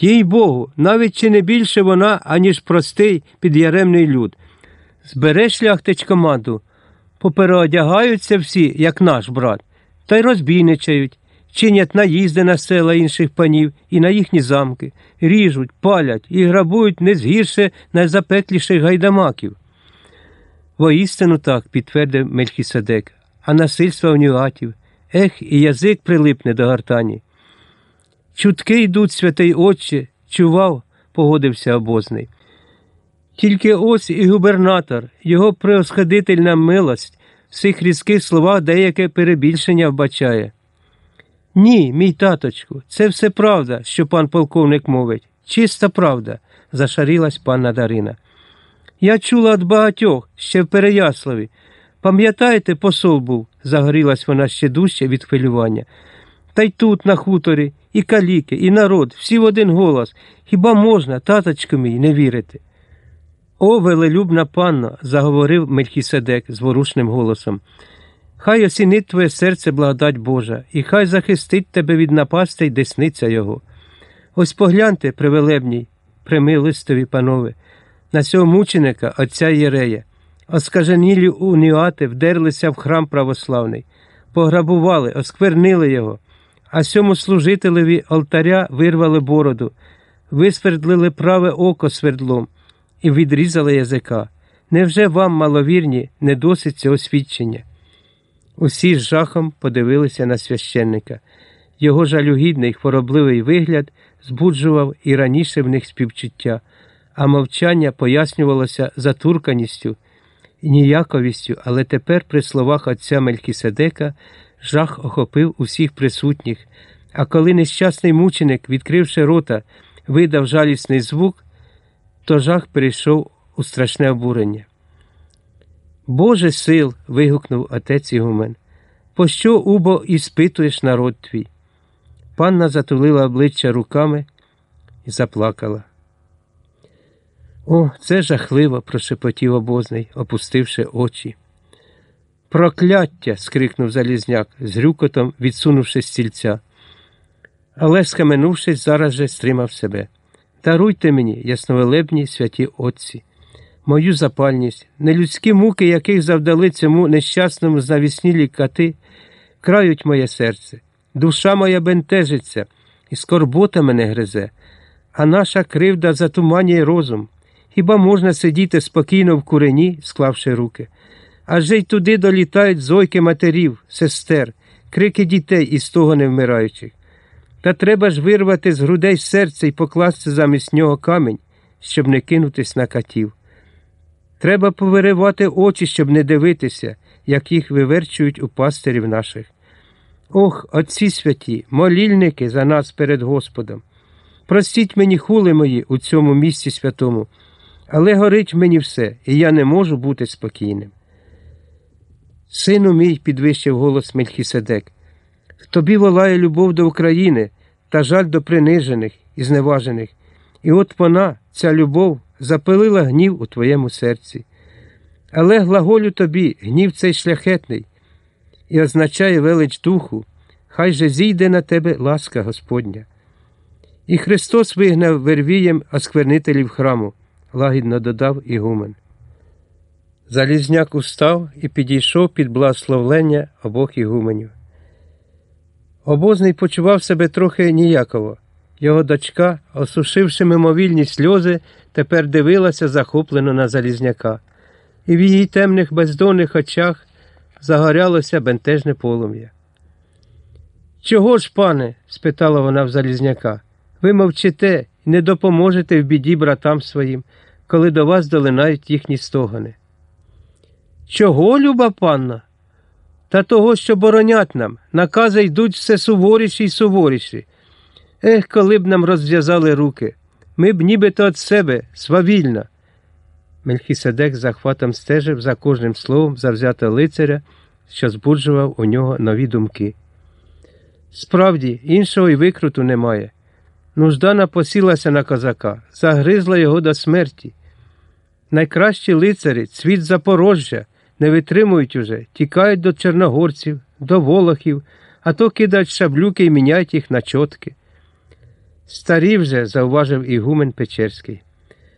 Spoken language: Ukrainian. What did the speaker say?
Їй Богу, навіть чи не більше вона, аніж простий підяремний люд. Збере шляхтич команду, попереодягаються всі, як наш брат, та й розбійничають, чинять наїзди на села інших панів і на їхні замки, ріжуть, палять і грабують не згірше найзапекліших гайдамаків. Воістину так, підтвердив Мельхіседек, а насильства в Нюатів, ех, і язик прилипне до гартані. Чутки йдуть, святий Отче, чував, погодився обозний. Тільки ось і губернатор, його преосходительна милость в цих різких словах деяке перебільшення вбачає. Ні, мій таточку, це все правда, що пан полковник мовить. Чиста правда, зашарілась панна Дарина. Я чула від багатьох ще в Переяславі. Пам'ятаєте, посол був, загорілась вона ще дужче від хвилювання. Та й тут, на хуторі, і каліки, і народ, всі в один голос. Хіба можна, таточку мій, не вірити? О, велелюбна панно, заговорив Мельхіседек зворушним голосом. Хай осінить твоє серце благодать Божа, і хай захистить тебе від напастей десниця Його. Ось погляньте, привелебній, примилистові панове, на цього мученика, отця Єрея. Оскаженілі уніати вдерлися в храм православний, пограбували, осквернили його, а сьому служителеві алтаря вирвали бороду, висвердлили праве око свердлом і відрізали язика. Невже вам, маловірні, не досить цього свідчення? Усі з жахом подивилися на священника. Його жалюгідний хворобливий вигляд збуджував і раніше в них співчуття, а мовчання пояснювалося затурканістю ніяковістю, але тепер при словах отця Мелькіседека жах охопив усіх присутніх, а коли нещасний мученик, відкривши рота, видав жалісний звук, то жах перейшов у страшне обурення. Боже сил. вигукнув отець Ігумен. Пощо, убо, іспитуєш народ твій? Панна затулила обличчя руками і заплакала. О, це жахливо, прошепотів обозний, опустивши очі. Прокляття. скрикнув Залізняк, з грюкотом відсунувши стільця. Але, схаменувшись, зараз же стримав себе. Даруйте мені, ясновелебні святі Отці, мою запальність, нелюдські муки, яких завдали цьому нещасному знавіснілі кати, крають моє серце, душа моя бентежиться, і скорбота мене гризе, а наша кривда затуманює розум. Хіба можна сидіти спокійно в курені, склавши руки? Адже й туди долітають зойки матерів, сестер, крики дітей із того не вмираючих. Та треба ж вирвати з грудей серце і покласти замість нього камінь, щоб не кинутись на катів. Треба повиривати очі, щоб не дивитися, як їх виверчують у пастирів наших. Ох, отці святі, молільники за нас перед Господом. Простіть мені хули мої у цьому місці святому, але горить мені все, і я не можу бути спокійним. Сину мій, підвищив голос Мельхіседек, тобі волає любов до України та жаль до принижених і зневажених. І от вона, ця любов, запилила гнів у твоєму серці. Але глаголю тобі гнів цей шляхетний і означає велич духу, хай же зійде на тебе ласка Господня. І Христос вигнав вервієм осквернителів храму, лагідно додав Ігумен. Залізняк устав і підійшов під благословлення обох ігуменів. Обозний почував себе трохи ніяково. Його дочка, осушивши мимовільні сльози, тепер дивилася захоплено на Залізняка, і в її темних бездонних очах загорялося бентежне полум'я. Чого ж, пане? спитала вона в Залізняка. Ви мовчите і не допоможете в біді братам своїм, коли до вас долинають їхні стогони. Чого, люба панна? Та того, що боронять нам, накази йдуть все суворіші й суворіші. Ех, коли б нам розв'язали руки, ми б нібито від себе, свавільна. Мельхіседек захватом стежив за кожним словом завзято лицаря, що збуджував у нього нові думки. Справді, іншого й викруту немає. Нужда напосілася на козака, загризла його до смерті. Найкращі лицарі, цвіт Запорожжя не витримують уже, тікають до чорногорців, до волохів, а то кидають шаблюки і міняють їх на чотки. Старі вже, зауважив ігумен Печерський.